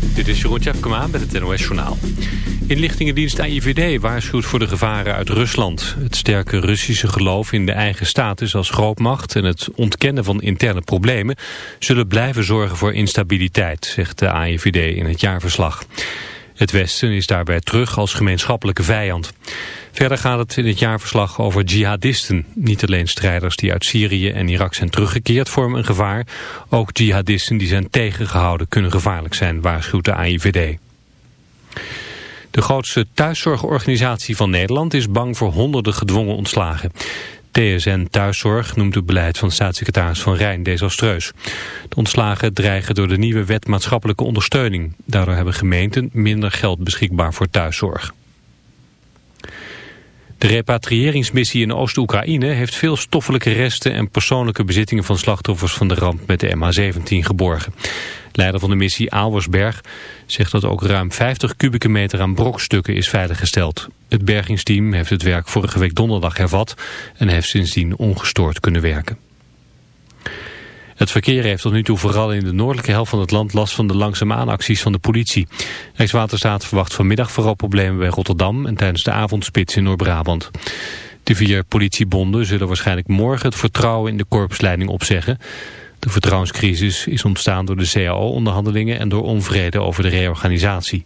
Dit is Jeroen Tjepkema met het NOS Journaal. Inlichtingendienst AIVD waarschuwt voor de gevaren uit Rusland. Het sterke Russische geloof in de eigen status als grootmacht... en het ontkennen van interne problemen... zullen blijven zorgen voor instabiliteit, zegt de AIVD in het jaarverslag. Het Westen is daarbij terug als gemeenschappelijke vijand. Verder gaat het in het jaarverslag over jihadisten. Niet alleen strijders die uit Syrië en Irak zijn teruggekeerd vormen een gevaar. Ook jihadisten die zijn tegengehouden kunnen gevaarlijk zijn, waarschuwt de AIVD. De grootste thuiszorgorganisatie van Nederland is bang voor honderden gedwongen ontslagen. TSN Thuiszorg noemt het beleid van staatssecretaris Van Rijn desastreus. De ontslagen dreigen door de nieuwe wet maatschappelijke ondersteuning. Daardoor hebben gemeenten minder geld beschikbaar voor thuiszorg. De repatriëringsmissie in Oost-Oekraïne heeft veel stoffelijke resten en persoonlijke bezittingen van slachtoffers van de ramp met de MH17 geborgen. Leider van de missie Alwersberg zegt dat ook ruim 50 kubieke meter aan brokstukken is veiliggesteld. Het bergingsteam heeft het werk vorige week donderdag hervat en heeft sindsdien ongestoord kunnen werken. Het verkeer heeft tot nu toe vooral in de noordelijke helft van het land last van de langzamaanacties van de politie. Rijkswaterstaat verwacht vanmiddag vooral problemen bij Rotterdam en tijdens de avondspits in Noord-Brabant. De vier politiebonden zullen waarschijnlijk morgen het vertrouwen in de korpsleiding opzeggen. De vertrouwenscrisis is ontstaan door de CAO-onderhandelingen en door onvrede over de reorganisatie.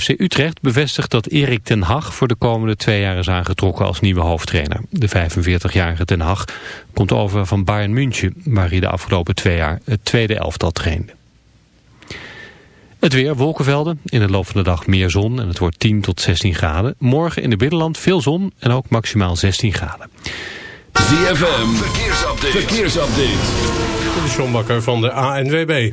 FC Utrecht bevestigt dat Erik ten Hag voor de komende twee jaar is aangetrokken als nieuwe hoofdtrainer. De 45-jarige ten Hag komt over van Bayern München, waar hij de afgelopen twee jaar het tweede elftal trainde. Het weer, wolkenvelden, in de loop van de dag meer zon en het wordt 10 tot 16 graden. Morgen in het binnenland veel zon en ook maximaal 16 graden. ZFM, verkeersupdate. verkeersupdate. De John Bakker van de ANWB.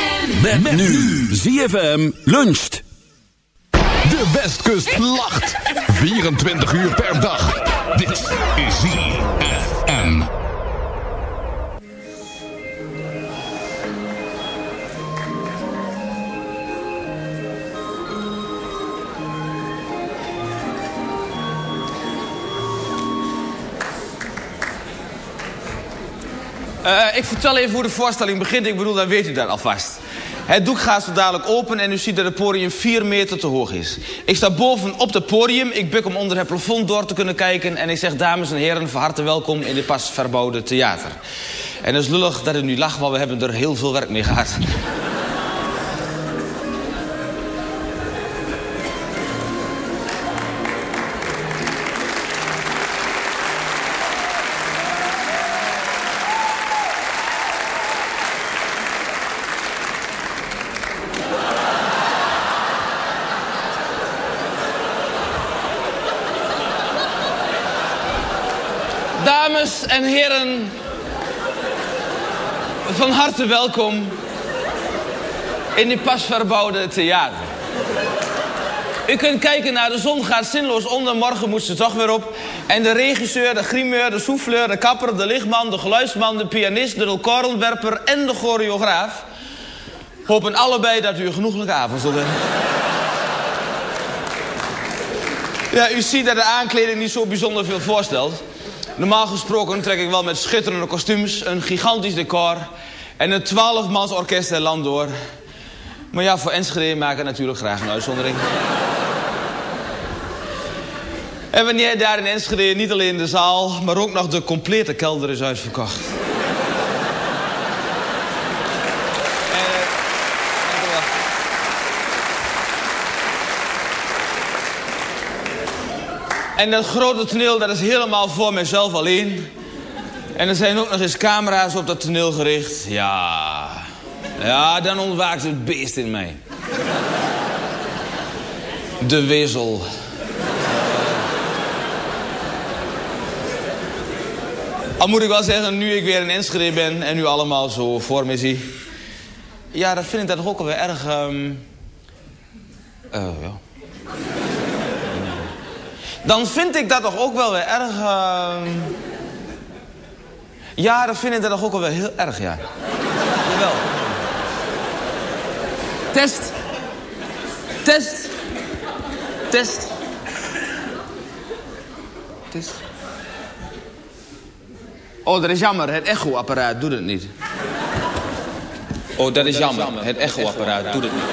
Met, nu. ZFM luncht. De Westkust lacht. 24 uur per dag. Dit is ZFM. Eh, ik vertel even hoe de voorstelling begint. Ik bedoel, dan weet u dat alvast. Het doek gaat zo dadelijk open en u ziet dat het podium 4 meter te hoog is. Ik sta boven op het podium. Ik buk om onder het plafond door te kunnen kijken. En ik zeg, dames en heren, van harte welkom in dit pas verbouwde theater. En het is lullig dat u nu lacht, want we hebben er heel veel werk mee gehad. En heren, van harte welkom in dit pas verbouwde theater. U kunt kijken naar de zon gaat zinloos onder, morgen moet ze toch weer op. En de regisseur, de grimeur, de souffleur, de kapper, de lichtman, de geluidsman, de pianist, de recordontwerper en de choreograaf... hopen allebei dat u een genoeglijke avond zult hebben. Ja, u ziet dat de aankleding niet zo bijzonder veel voorstelt. Normaal gesproken trek ik wel met schitterende kostuums, een gigantisch decor... en een twaalfmans orkest het land door. Maar ja, voor Enschede maken we natuurlijk graag een uitzondering. En wanneer daar in Enschede niet alleen de zaal, maar ook nog de complete kelder is uitverkocht. En, eh, dank u wel. En dat grote toneel, dat is helemaal voor mezelf alleen. En er zijn ook nog eens camera's op dat toneel gericht. Ja, ja, dan ontwaakt het beest in mij. De wezel. Al moet ik wel zeggen, nu ik weer in Enschede ben en u allemaal zo voor me zie. Ja, dat vind ik toch ook alweer erg... ehm eh, ja. Dan vind ik dat toch ook wel weer erg... ehm Ja, dan vind ik dat toch ook wel weer heel erg, ja. Jawel. Test. Test. Test. Test. Oh, dat is jammer. Het echoapparaat doet het niet. Oh, dat is jammer. Het echoapparaat doet het niet.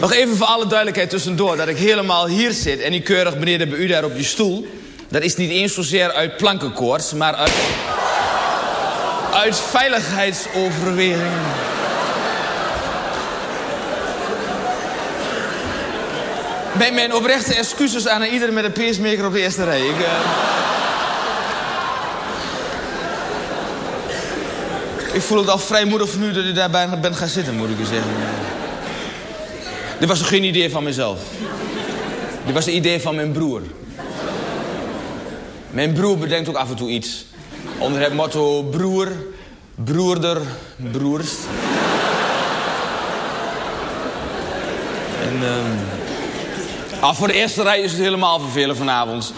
Nog even voor alle duidelijkheid tussendoor. Dat ik helemaal hier zit en niet keurig beneden bij u daar op je stoel. Dat is niet eens zozeer uit plankenkoorts, maar uit... uit veiligheidsoverwegingen. Mijn oprechte excuses aan iedereen met een pacemaker op de eerste rij. Ik, eh, ik voel het al vrijmoedig van u dat u daarbij bent gaan zitten, moet ik u zeggen. Dit was geen idee van mezelf. Dit was een idee van mijn broer. Mijn broer bedenkt ook af en toe iets. Onder het motto broer, broerder, broerst. En ehm ah, voor de eerste rij is het helemaal vervelend vanavond.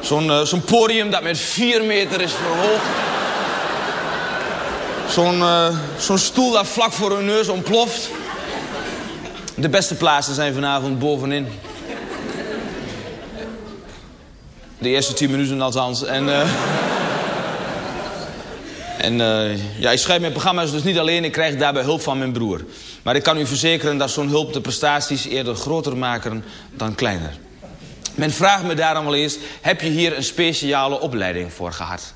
Zo'n eh, podium dat met vier meter is verhoogd. Zo'n eh, zo'n stoel dat vlak voor hun neus ontploft. De beste plaatsen zijn vanavond bovenin. De eerste tien minuten althans. En, eh, en eh, ja, ik schrijf mijn programma's dus niet alleen. Ik krijg daarbij hulp van mijn broer. Maar ik kan u verzekeren dat zo'n hulp de prestaties eerder groter maken dan kleiner. Men vraagt me daarom wel eens, heb je hier een speciale opleiding voor gehad?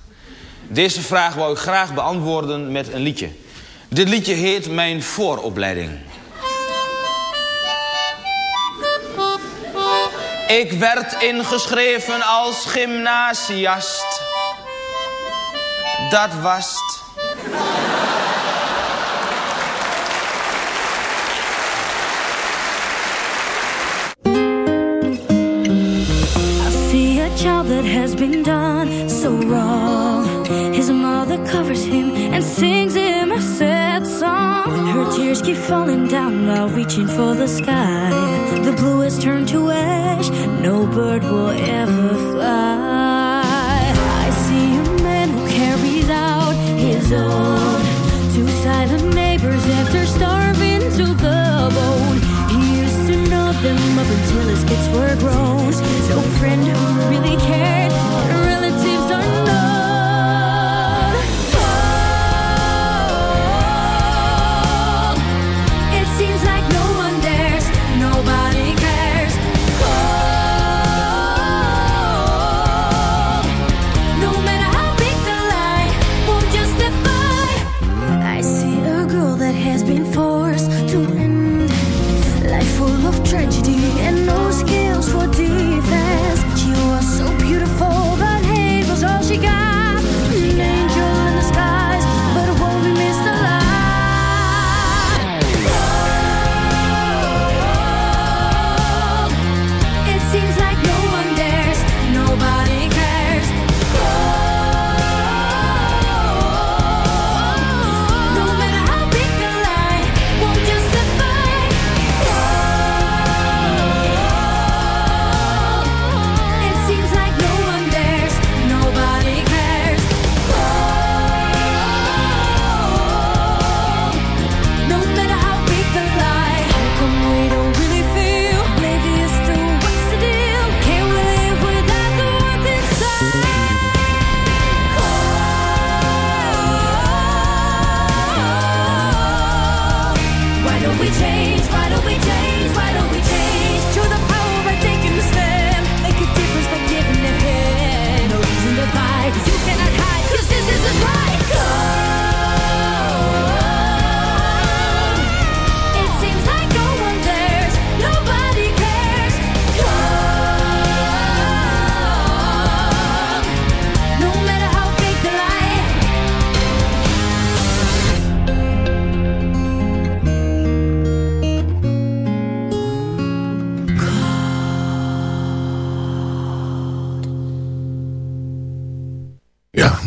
Deze vraag wou ik graag beantwoorden met een liedje. Dit liedje heet Mijn Vooropleiding. Ik werd ingeschreven als gymnasiast. Dat was het. Child that has been done so wrong. His mother covers him tears keep falling down while reaching for the sky. The blue has turned to ash, no bird will ever fly. I see a man who carries out his own. Two silent neighbors after starving to the bone. He used to know them up until his kids were grown.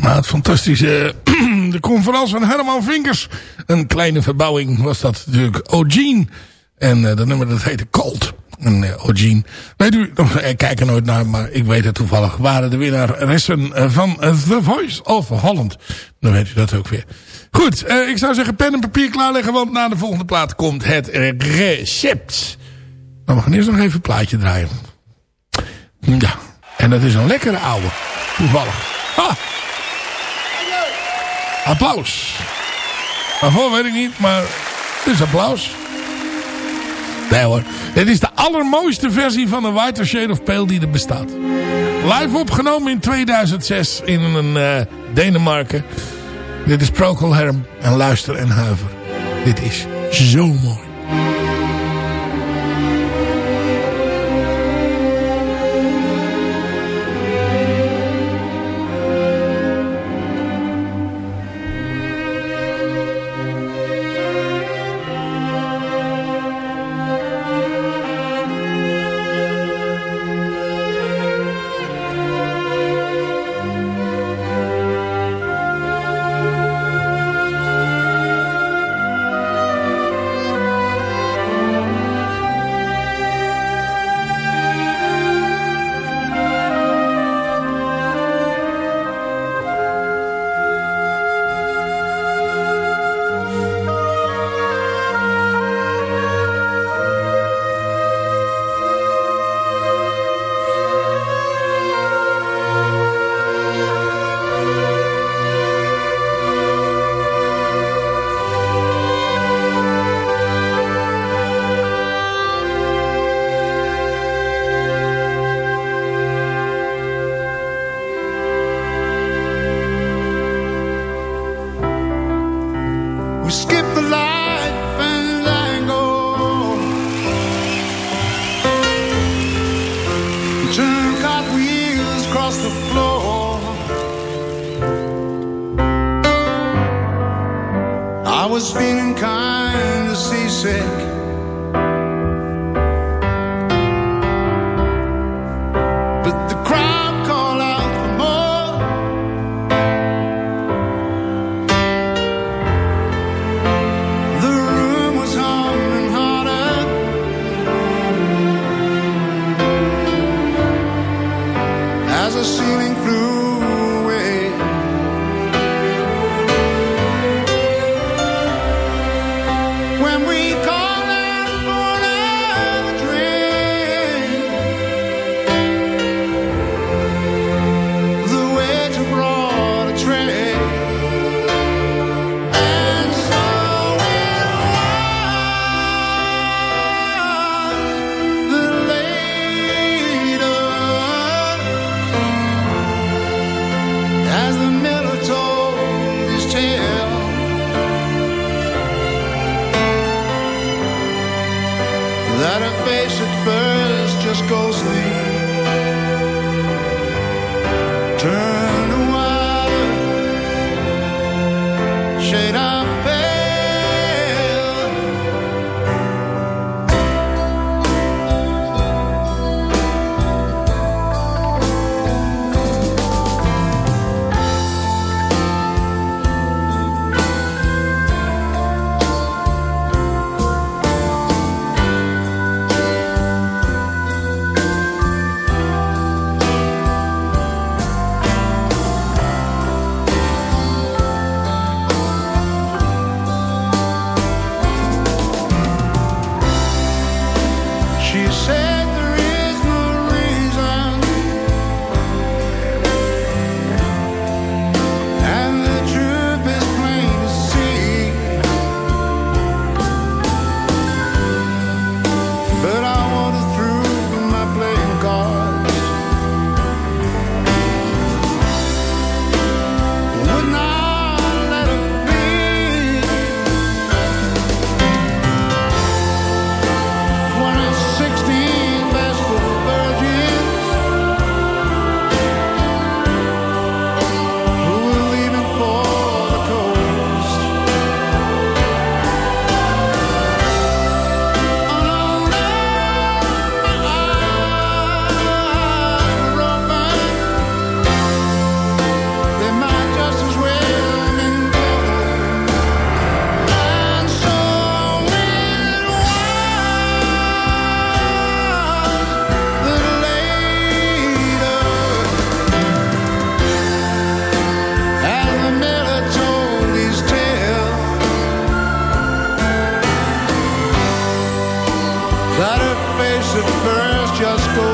Na het fantastische de conferentie van Herman Vinkers. Een kleine verbouwing was dat natuurlijk O'Gene. En uh, dat nummer dat heette Cold. En uh, O'Gene. Weet u, ik kijk er nooit naar, maar ik weet het toevallig. Waren de winnaressen van The Voice of Holland. Dan weet u dat ook weer. Goed, ik zou zeggen pen en papier klaarleggen. Want na de volgende plaat komt het recept. Maar we gaan eerst nog even een plaatje draaien. Ja, en dat is een lekkere oude. Toevallig. Ha! Applaus. Waarvoor weet ik niet, maar het is applaus. Nee hoor. Dit is de allermooiste versie van een Whiter Shade of Pale die er bestaat. Live opgenomen in 2006 in een uh, Denemarken. Dit is Procol en luister en huiver. Dit is zo mooi.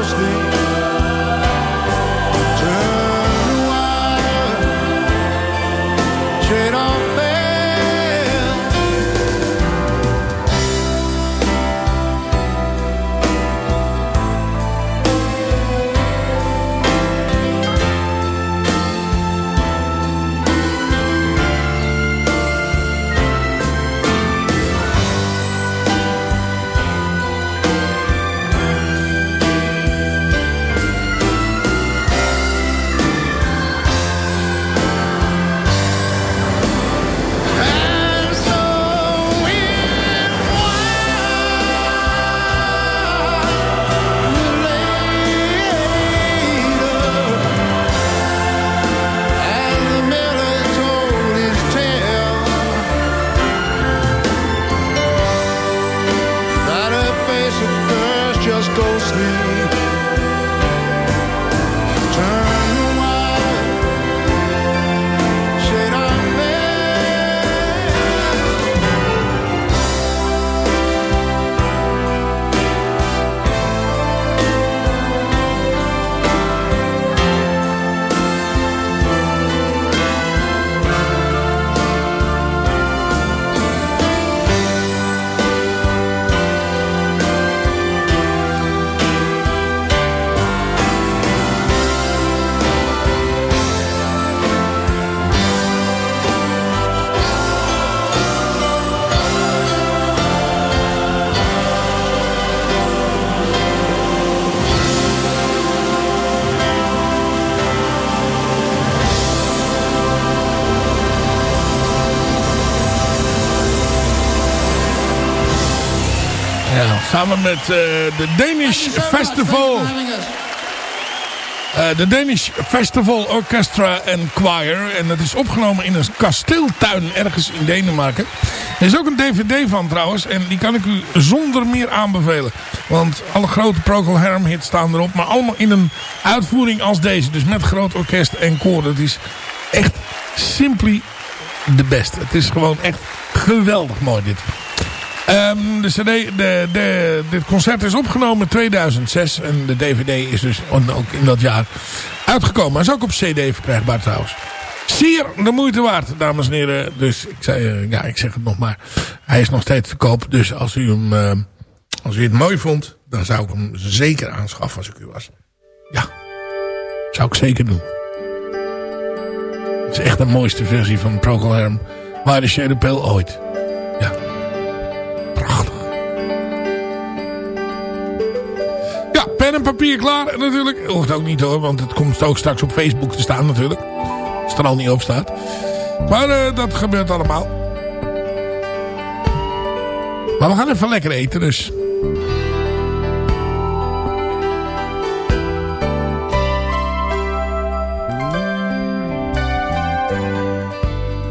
teus. Samen met eh, de Danish Festival. Eh, De Danish Festival Orchestra and Choir. En dat is opgenomen in een kasteeltuin ergens in Denemarken. Er is ook een dvd van trouwens. En die kan ik u zonder meer aanbevelen. Want alle grote Procol Harum hits staan erop. Maar allemaal in een uitvoering als deze. Dus met groot orkest en koor. Dat is echt simply the best. Het is gewoon echt geweldig mooi dit. Ehm, de CD, de, dit concert is opgenomen in 2006 en de DVD is dus ook in dat jaar uitgekomen. Hij is ook op CD verkrijgbaar trouwens. Zeer de moeite waard, dames en heren. Dus ik, zei, eh, ja, ik zeg het nog maar. Hij is nog steeds te koop. Dus als u, hem, eh, als u het mooi vond, dan zou ik hem zeker aanschaffen als ik u was. Ja, zou ik zeker doen. Het is echt de mooiste versie van Procol Harum. Waar de Shade Pale ooit. Ja. Papier klaar natuurlijk. Hoeft ook niet hoor, want het komt ook straks op Facebook te staan natuurlijk. Als het er al niet op staat. Maar eh, dat gebeurt allemaal. Maar we gaan even lekker eten dus.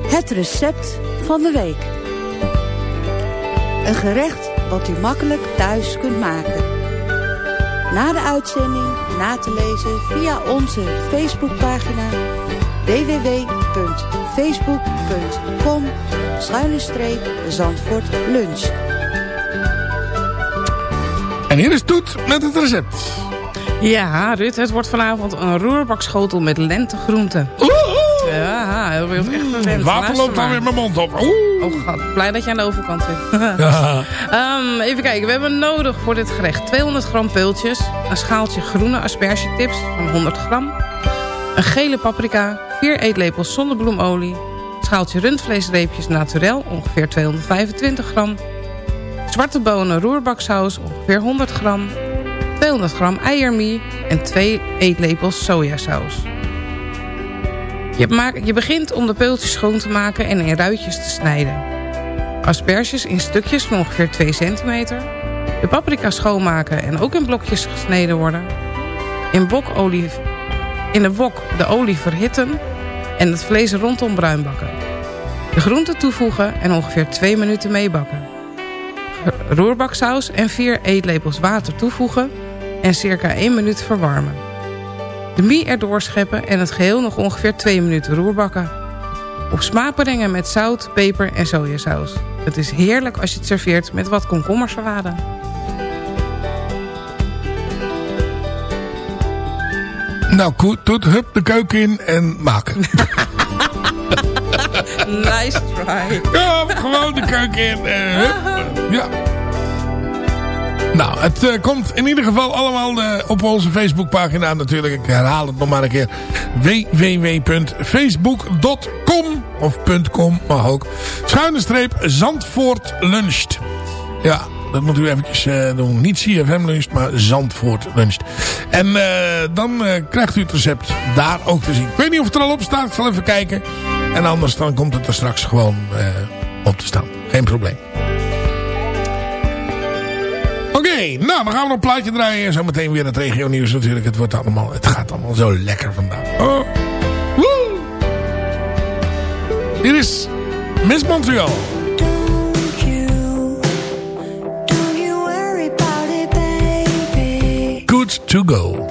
Het recept van de week. Een gerecht wat u makkelijk thuis kunt maken. Na de uitzending na te lezen via onze Facebookpagina www.facebook.com Zandvoort Lunch. En hier is Toet met het recept. Ja, Rut, het wordt vanavond een roerbakschotel met lentegroenten. Ja, echt vervelend. Water loopt maar. alweer mijn mond op. Oeh. Oh god, blij dat je aan de overkant zit. Ja. Ehm, even kijken, we hebben nodig voor dit gerecht 200 gram peultjes, een schaaltje groene aspergetips van 100 gram, een gele paprika, 4 eetlepels zonnebloemolie, een schaaltje rundvleesreepjes naturel, ongeveer 225 gram, zwarte bonen roerbaksaus, ongeveer 100 gram, 200 gram eiermie en 2 eetlepels sojasaus. Je, je begint om de peultjes schoon te maken en in ruitjes te snijden. Asperges in stukjes van ongeveer 2 centimeter. De paprika schoonmaken en ook in blokjes gesneden worden. In, bokolie, in de wok de olie verhitten en het vlees rondom bruin bakken. De groenten toevoegen en ongeveer 2 minuten meebakken. Roerbaksaus en 4 eetlepels water toevoegen en circa 1 minuut verwarmen. De mie erdoor scheppen en het geheel nog ongeveer 2 minuten roerbakken. Op smaak brengen met zout, peper en sojasaus. Het is heerlijk als je het serveert met wat komkommersalade. Nou, goed, hup de keuken in en maken. nice try. Ja, gewoon de keuken in. eh, hup. Ja. Nou, het eh, komt in ieder geval allemaal eh, op onze Facebookpagina natuurlijk. Ik herhaal het nog maar een keer. www.facebook.com of .com mag ook. Schuine streep Zandvoort luncht. Ja, dat moet u eventjes eh, doen. Niet CFM luncht, maar Zandvoort luncht. En dan krijgt u het recept daar ook te zien. Ik weet niet of het er al op staat. Ik zal even kijken. En anders dan komt het er straks gewoon op te staan. Geen probleem. Nou dan gaan nog een plaatje draaien. En zo meteen weer het regio nieuws natuurlijk. Het, wordt allemaal, het gaat allemaal zo lekker vandaag. Oh. Woe. Is Miss Montreal. Good to go.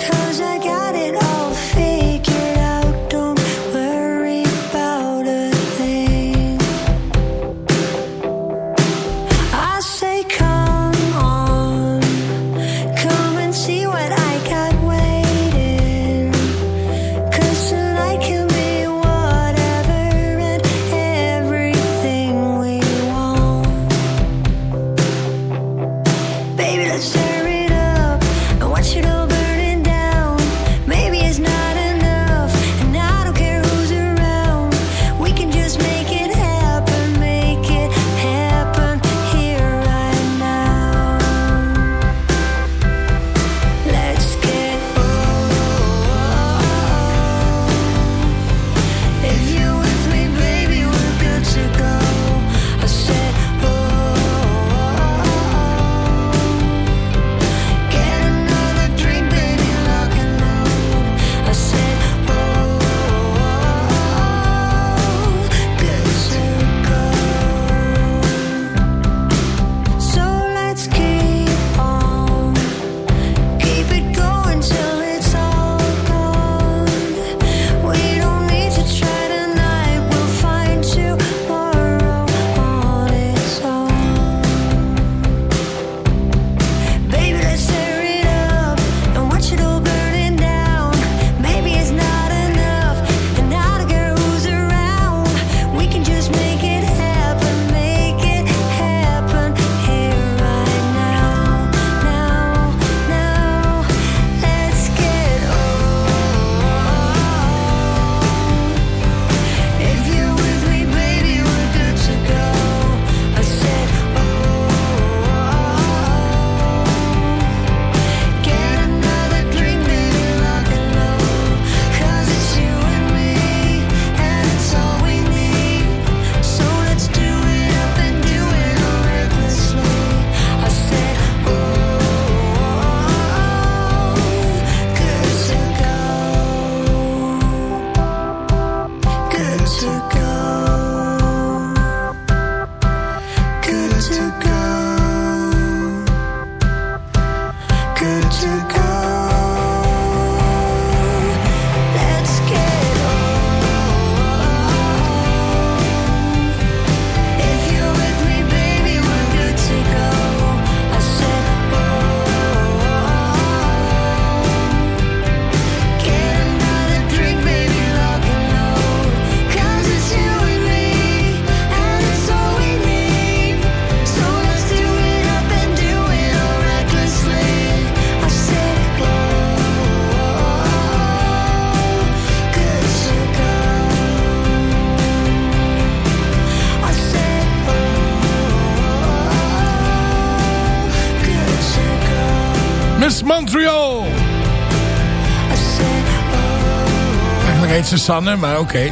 Maar oké.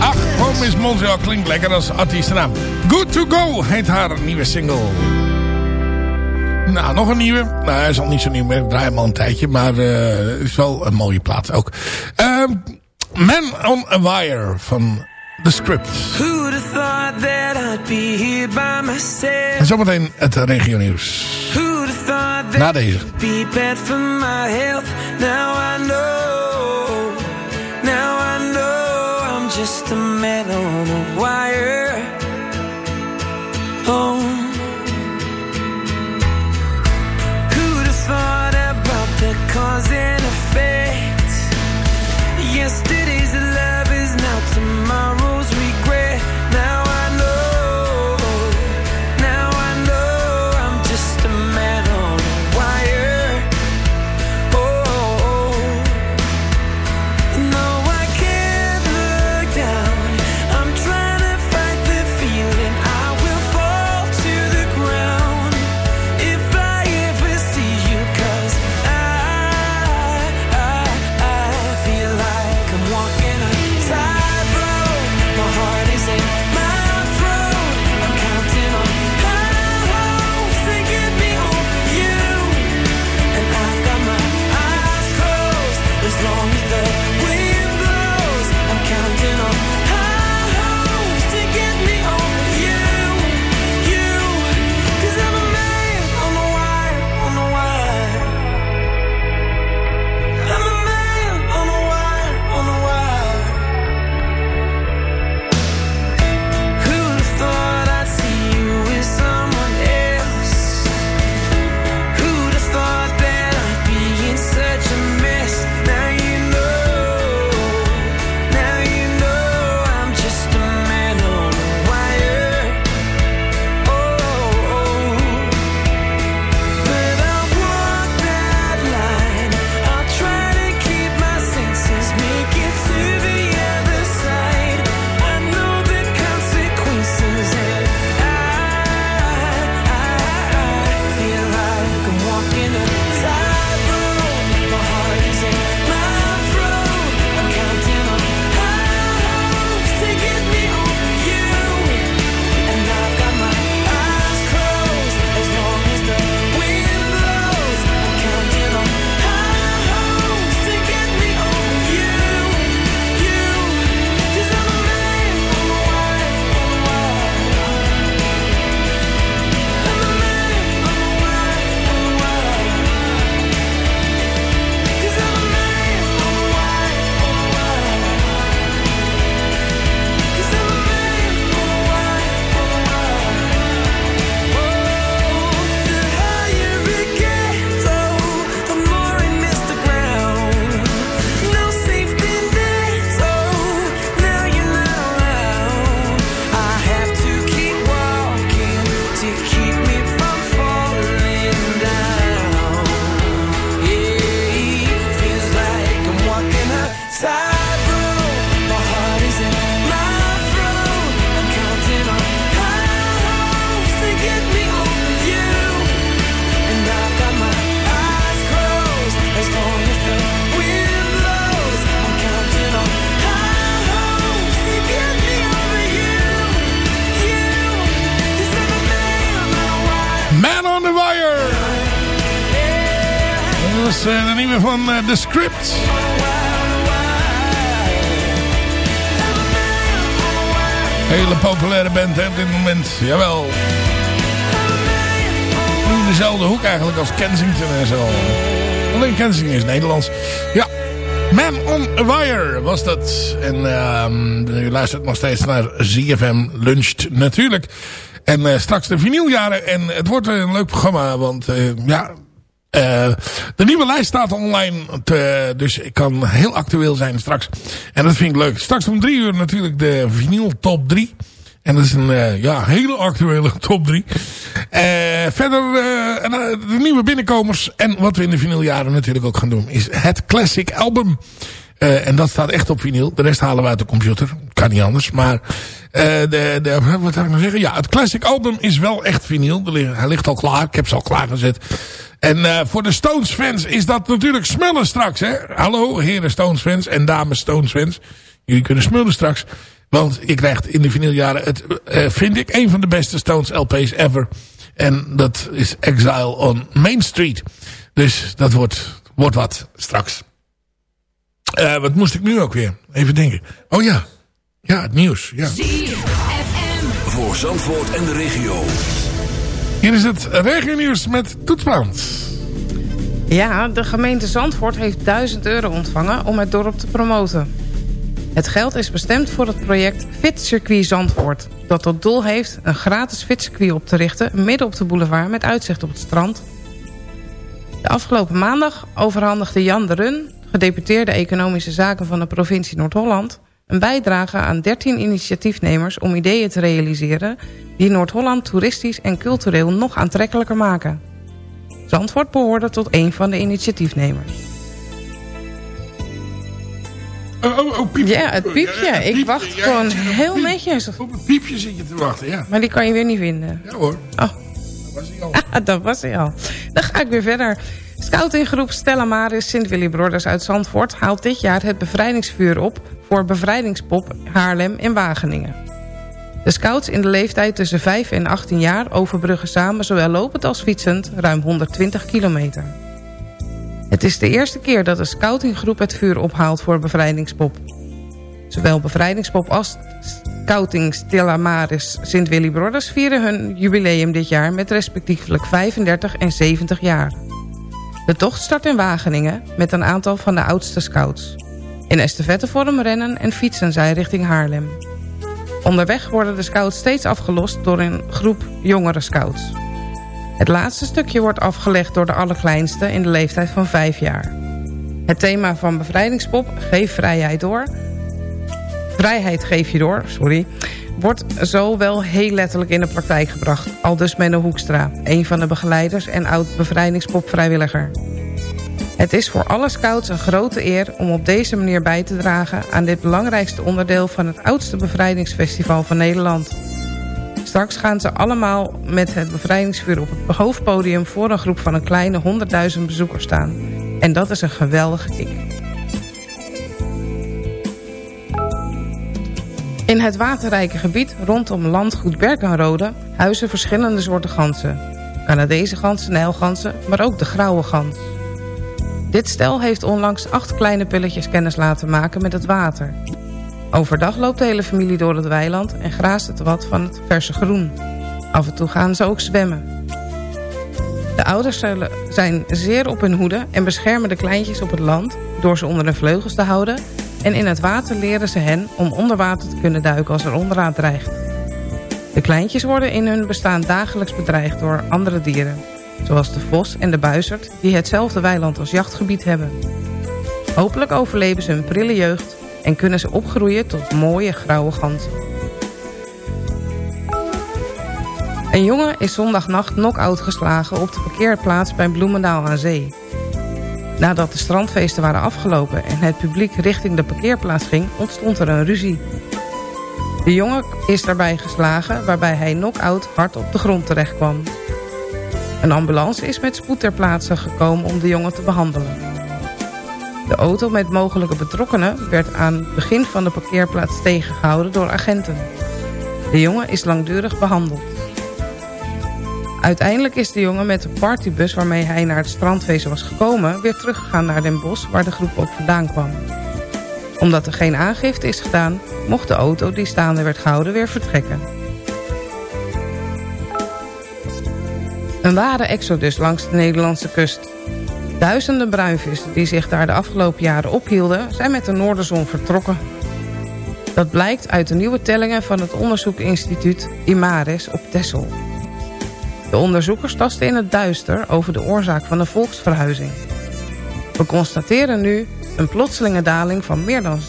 Ach, Home is Montreal klinkt lekker als artiestennaam. Good to go heet haar nieuwe single. Nou, nog een nieuwe. Nou, hij is al niet zo nieuw meer. Draai hem al een tijdje. Maar uh, is wel een mooie plaat ook. Uh, Man on a Wire van The Script. Who'd have thought that I'd be here by myself? En zometeen het regio nieuws. Na deze. Be bad for my health. Now I know. just a man on a wire. Oh. Wire. Dat is eh, de nieuwe van eh, The Script. Hele populaire band op dit moment. Jawel. In dezelfde hoek eigenlijk als Kensington en zo. Alleen Kensington is Nederlands. Ja. Man on a Wire was dat. En uh, u luistert nog steeds naar ZFM Luncht natuurlijk. En uh, straks de vinyljaren. En het wordt een leuk programma. Want uh, ja... Uh, de nieuwe lijst staat online. Dus ik kan heel actueel zijn straks. En dat vind ik leuk. Straks om drie uur natuurlijk de vinyl top 3. En dat is een ja, hele actuele top 3. Uh, verder de nieuwe binnenkomers. En wat we in de vinyljaren natuurlijk ook gaan doen. Is het classic album. En dat staat echt op vinyl. De rest halen we uit de computer. Kan niet anders. Maar de, de, wat zou ik nou zeggen? Ja, het classic album is wel echt vinyl. Hij ligt al klaar. Ik heb ze al klaargezet. En uh, voor de Stones fans is dat natuurlijk smullen straks. Hè? Hallo heren Stones fans en dames Stones fans. Jullie kunnen smullen straks. Want je krijgt in de vinyljaren, het, vind ik, een van de beste Stones LP's ever. En dat is Exile on Main Street. Dus dat wordt, wordt wat straks. Uh, wat moest ik nu ook weer? Even denken. Oh ja, ja het nieuws. Ja. Voor Zandvoort en de regio. Hier is het regionieuws met Toetsband. Ja, de gemeente Zandvoort heeft 1000 euro ontvangen om het dorp te promoten. Het geld is bestemd voor het project Fitcircuit Zandvoort... dat tot doel heeft een gratis fitcircuit op te richten... midden op de boulevard met uitzicht op het strand. De afgelopen maandag overhandigde Jan de Run... gedeputeerde economische zaken van de provincie Noord-Holland... een bijdrage aan 13 initiatiefnemers om ideeën te realiseren... die Noord-Holland toeristisch en cultureel nog aantrekkelijker maken. Zandvoort behoorde tot een van de initiatiefnemers. Oh, oh, oh, piepje. Ja, het piepje. Ja, ja, ik wacht Ja, gewoon heel piep. netjes. Op het piepje zit je te wachten, ja. Maar die kan je weer niet vinden. Ja hoor. Oh. Dat was hij al. Ah, dat was hij al. Dan ga ik weer verder. Scoutinggroep Stella Maris Sint Willy Broders uit Zandvoort... haalt dit jaar het bevrijdingsvuur op... voor Bevrijdingspop Haarlem in Wageningen. De scouts in de leeftijd tussen 5 en 18 jaar... overbruggen samen zowel lopend als fietsend ruim 120 kilometer. Het is de eerste keer dat de scoutinggroep het vuur ophaalt voor Bevrijdingspop. Zowel Bevrijdingspop als Scouting Stella Maris Sint Willy Broders vieren hun jubileum dit jaar met respectievelijk 35 en 70 jaar. De tocht start in Wageningen met een aantal van de oudste scouts. In estafettevorm rennen en fietsen zij richting Haarlem. Onderweg worden de scouts steeds afgelost door een groep jongere scouts. Het laatste stukje wordt afgelegd door de allerkleinste in de leeftijd van 5 jaar. Het thema van Bevrijdingspop, Geef vrijheid door... Vrijheid geef je door, sorry... wordt zo wel heel letterlijk in de praktijk gebracht. Al dus Menno Hoekstra, een van de begeleiders en oud-bevrijdingspop-vrijwilliger. Het is voor alle scouts een grote eer om op deze manier bij te dragen... aan dit belangrijkste onderdeel van het oudste bevrijdingsfestival van Nederland. Straks gaan ze allemaal met het bevrijdingsvuur op het hoofdpodium... voor een groep van een kleine 100.000 bezoekers staan. En dat is een geweldige kick. In het waterrijke gebied rondom landgoed Berkenrode... huizen verschillende soorten ganzen. Canadese ganzen, nijlganzen, maar ook de grauwe gans. Dit stel heeft onlangs acht kleine pilletjes kennis laten maken met het water. Overdag loopt de hele familie door het weiland en graast het wat van het verse groen. Af en toe gaan ze ook zwemmen. De ouders zijn zeer op hun hoede en beschermen de kleintjes op het land... door ze onder hun vleugels te houden... en in het water leren ze hen om onder water te kunnen duiken als er onderaan dreigt. De kleintjes worden in hun bestaan dagelijks bedreigd door andere dieren... zoals de vos en de buizerd die hetzelfde weiland als jachtgebied hebben. Hopelijk overleven ze hun prille jeugd en kunnen ze opgroeien tot mooie grauwe ganzen. Een jongen is zondagnacht knock-out geslagen op de parkeerplaats bij Bloemendaal aan Zee. Nadat de strandfeesten waren afgelopen en het publiek richting de parkeerplaats ging, ontstond er een ruzie. De jongen is daarbij geslagen waarbij hij knock-out hard op de grond terecht kwam. Een ambulance is met spoed ter plaatse gekomen om de jongen te behandelen. De auto met mogelijke betrokkenen werd aan het begin van de parkeerplaats tegengehouden door agenten. De jongen is langdurig behandeld. Uiteindelijk is de jongen met de partybus waarmee hij naar het strandfeest was gekomen... weer teruggegaan naar Den Bosch, waar de groep ook vandaan kwam. Omdat er geen aangifte is gedaan, mocht de auto die staande werd gehouden weer vertrekken. Een ware exodus langs de Nederlandse kust. Duizenden bruinvissen die zich daar de afgelopen jaren ophielden... zijn met de Noorderzon vertrokken. Dat blijkt uit de nieuwe tellingen van het onderzoekinstituut IMARES op Texel. De onderzoekers tasten in het duister over de oorzaak van de volksverhuizing. We constateren nu een plotselinge daling van meer dan 60%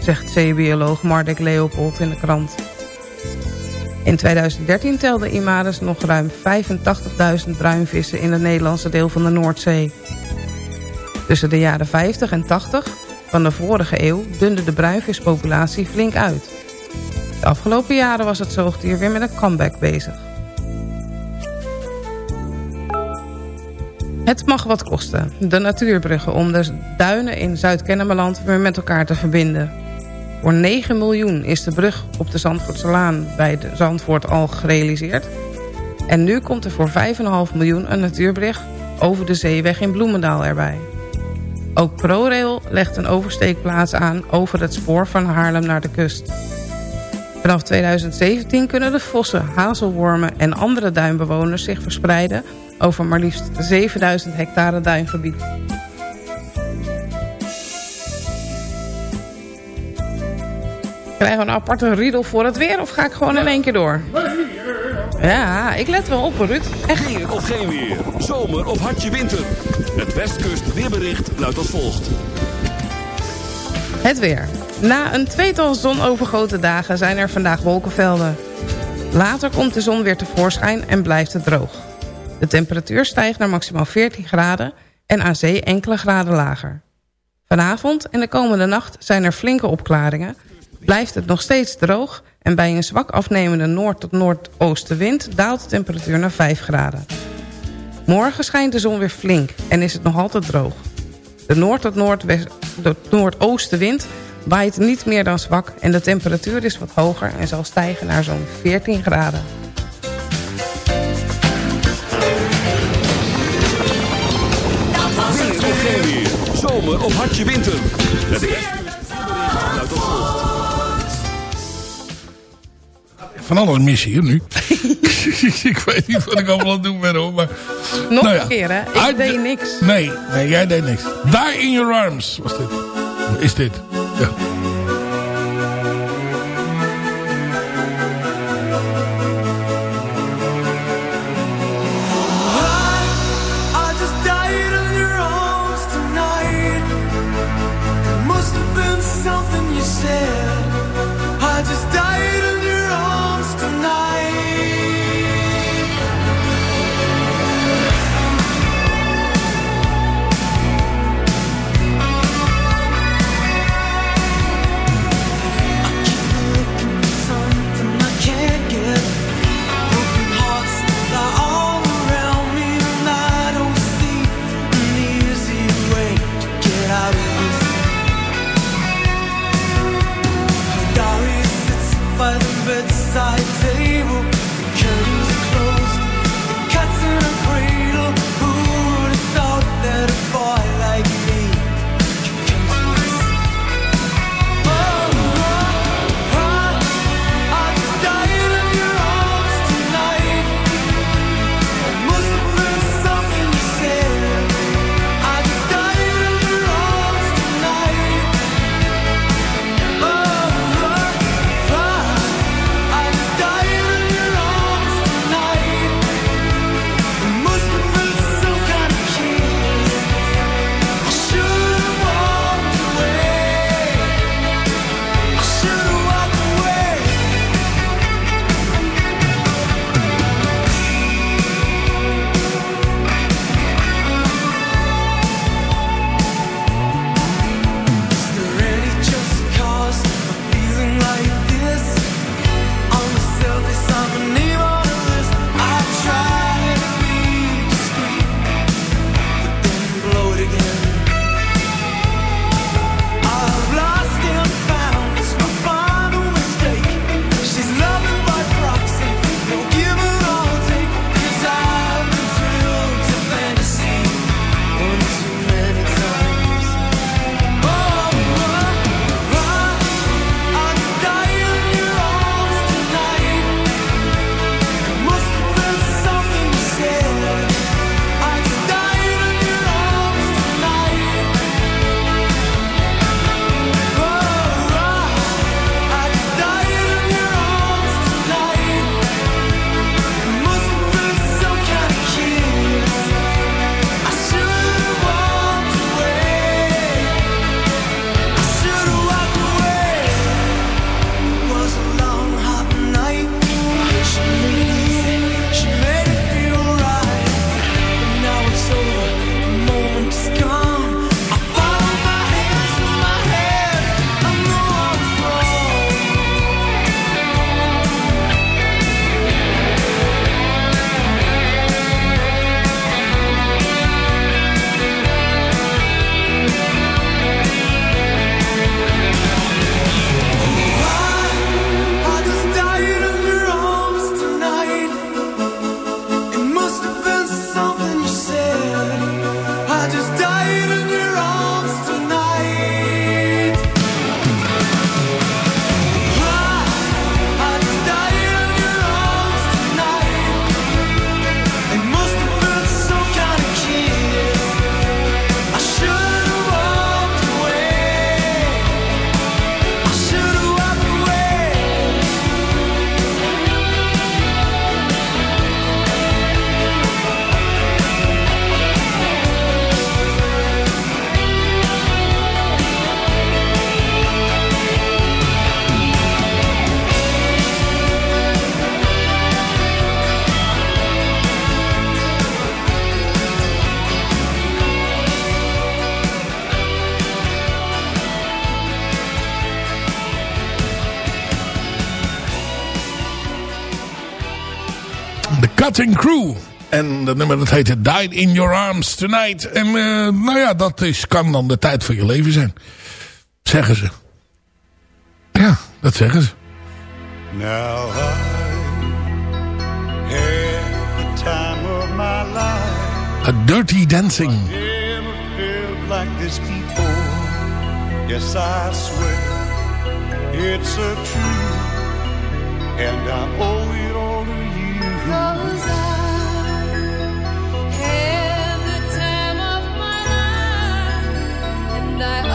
zegt zeebioloog Mardek Leopold in de krant. In 2013 telde IMARES nog ruim 85.000 bruinvissen in het Nederlandse deel van de Noordzee. Tussen de jaren 50 en 80 van de vorige eeuw dunde de bruinvispopulatie flink uit. De afgelopen jaren was het zoogdier weer met een comeback bezig. Het mag wat kosten, de natuurbruggen om de duinen in Zuid-Kennemerland weer met elkaar te verbinden. Voor 9 miljoen is de brug op de Zandvoortselaan bij de Zandvoort al gerealiseerd. En nu komt er voor 5,5 miljoen een natuurbrug over de zeeweg in Bloemendaal erbij. Ook ProRail legt een oversteekplaats aan over het spoor van Haarlem naar de kust. Vanaf 2017 kunnen de vossen, hazelwormen en andere duinbewoners zich verspreiden over maar liefst 7000 hectare duingebied. Krijgen we een aparte riedel voor het weer of ga ik gewoon in één keer door? Ja, ik let wel op Ruud. Echt. Weer of geen weer, zomer of hartje winter. Het Westkust weerbericht luidt als volgt. Het weer. Na een tweetal zonovergoten dagen zijn er vandaag wolkenvelden. Later komt de zon weer tevoorschijn en blijft het droog. De temperatuur stijgt naar maximaal 14 graden en aan zee enkele graden lager. Vanavond en de komende nacht zijn er flinke opklaringen. Blijft het nog steeds droog en bij een zwak afnemende noord- tot noordoostenwind daalt de temperatuur naar 5 graden. Morgen schijnt de zon weer flink en is het nog altijd droog. De noord- tot noordoostenwind waait niet meer dan zwak en de temperatuur is wat hoger en zal stijgen naar zo'n 14 graden. Of geen weer, zomer of hartje winter. Het. Van alles mis hier nu. ik weet niet wat ik allemaal aan het doen ben hoor. Maar, Nog nou ja. een keer hè, ik I- deed niks. Nee, nee, jij deed niks. Die in your arms was dit. Is dit. Ja. Crew. En dat nummer dat heette Died in Your Arms Tonight. En uh, nou ja, dat is, kan dan de tijd van je leven zijn. Zeggen ze. Ja, dat zeggen ze. Now I have the time of my life. A dirty dancing. I never felt like this before. Yes, I swear it's a truth. And I owe you. and I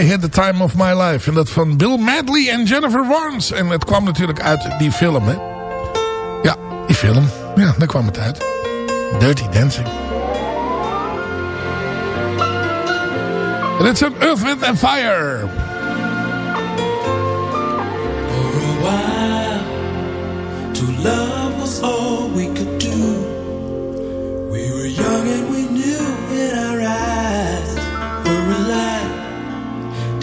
I Had The Time Of My Life. En dat van Bill Medley en Jennifer Warnes. En het kwam natuurlijk uit die film, hè. Ja, die film. Ja, daar kwam het uit. Dirty Dancing. En dit is Earth, Wind and Fire.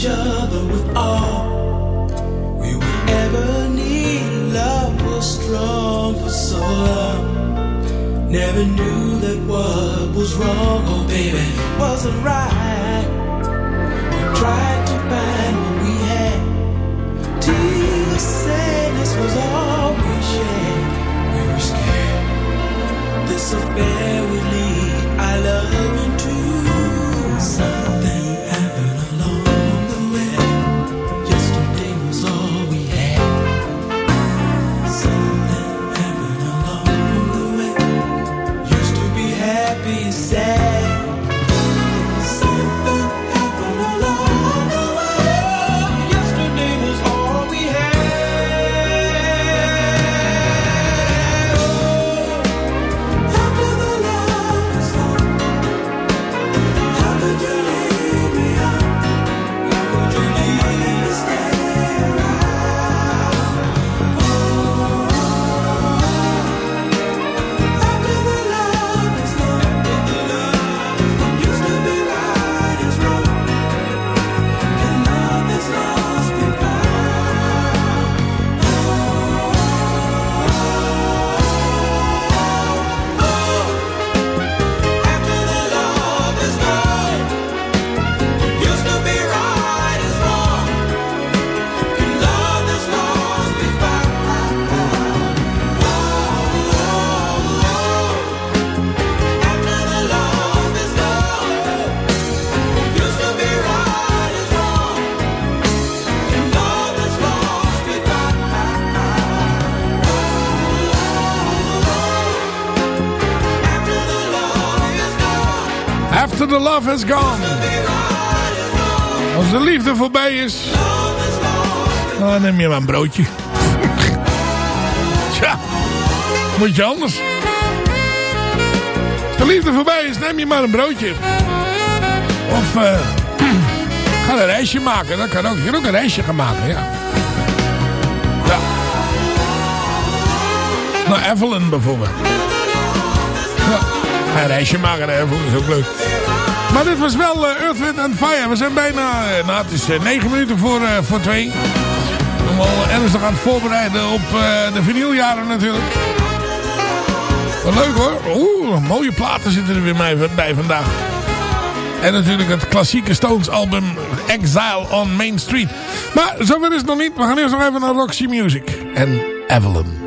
Each other with all we would ever need. Love was strong for so long. Never knew that what was wrong, oh baby, wasn't right. We tried to find what we had. Tears, sadness was all we shared. We were scared this affair would The love has gone. Als de liefde voorbij is. Dan neem je maar een broodje. Tja. Moet je anders. Als de liefde voorbij is, neem je maar een broodje. Of eh ga een reisje maken. Dat kan ook. Je ook een reisje gaan maken, ja. Ja. Naar Evelyn bijvoorbeeld. Ja. Ga een reisje maken Evelyn, is ook leuk. Maar dit was wel eh, Earth, Wind and Fire. We zijn bijna, eh, nou het is eh, negen minuten voor, eh, voor twee. We al ernstig aan het voorbereiden op de vinyljaren natuurlijk. Wat leuk hoor. Oeh, mooie platen zitten er weer bij, vandaag. En natuurlijk het klassieke Stones album Exile on Main Street. Maar zover is het nog niet. We gaan eerst nog even naar Roxy Music. En Evelyn.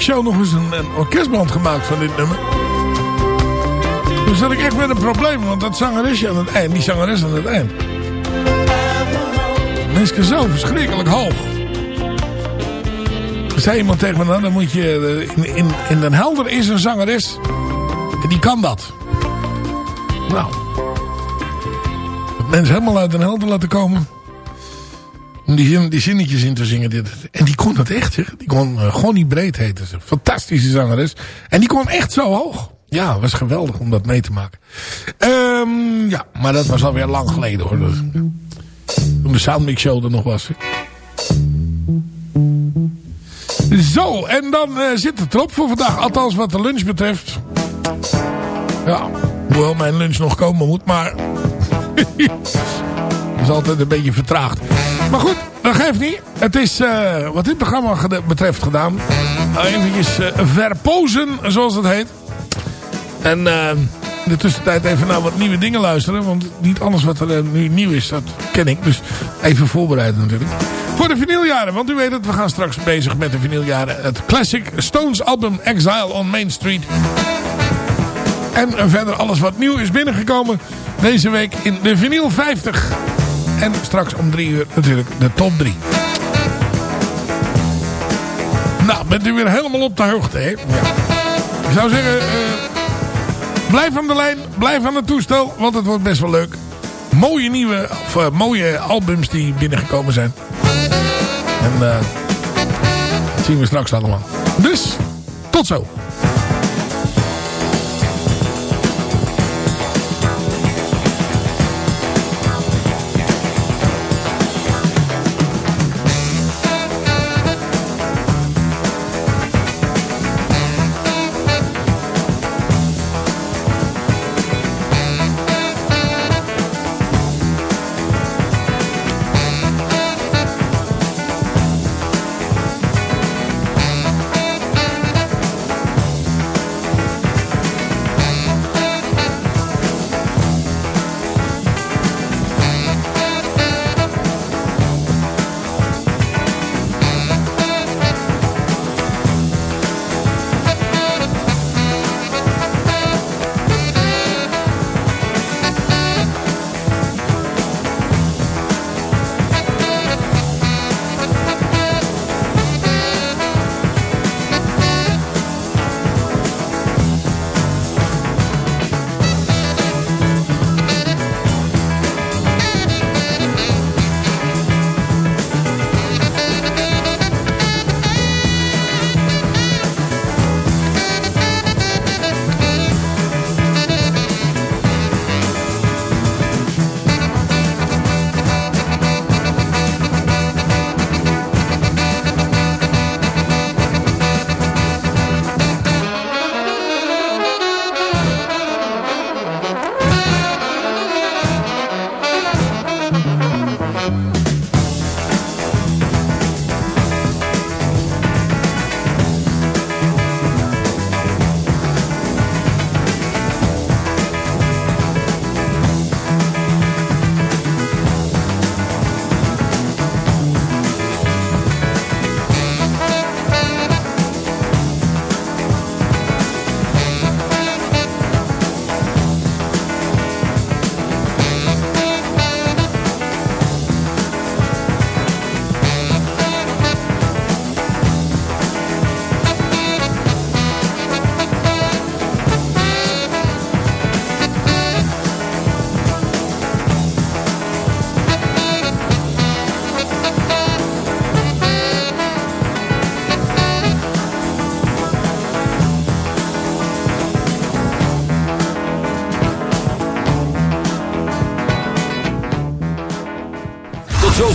Soundmix Show nog eens een, orkestband gemaakt van dit nummer. Toen zat ik echt met een probleem, want dat zangeresje aan het eind, die zangeres aan het eind. Dan ze zo verschrikkelijk hoog. Er zei iemand tegen me, nou, dan moet je, eh, in, in, Den Helder is een zangeres, die kan dat. Nou, mensen helemaal uit Den Helder laten komen. Om die, die zinnetjes in te zingen. Dit. En die kon dat echt. Zeg. Kon uh, Gonnie Breed heten ze. Fantastische zangeres. En die kon echt zo hoog. Ja, was geweldig om dat mee te maken. Ehm, ja, maar dat was alweer lang geleden hoor. Toen de Soundmix Show er nog was. Zo, en dan eh, zit het erop voor vandaag. Althans wat de lunch betreft. Ja, hoewel mijn lunch nog komen moet, maar... is altijd een beetje vertraagd. Maar goed, dat geeft niet. Het is eh, wat dit programma betreft gedaan. Nou, eventjes eh, verpozen, zoals het heet. En eh, in de tussentijd even naar wat nieuwe dingen luisteren. Want niet alles wat er eh, nu nieuw is, dat ken ik. Dus even voorbereiden natuurlijk. Voor de vinyljaren, want u weet het, we gaan straks bezig met de vinyljaren. Het classic Stones album Exile on Main Street. En eh, verder alles wat nieuw is binnengekomen deze week in de vinyl 50. En straks om drie uur natuurlijk de top 3. Nou, bent u weer helemaal op de hoogte, hè? Ik zou zeggen, eh, blijf aan de lijn, blijf aan het toestel, want het wordt best wel leuk. Mooie nieuwe, of eh, mooie albums die binnengekomen zijn. En eh, dat zien we straks allemaal. Dus, tot zo.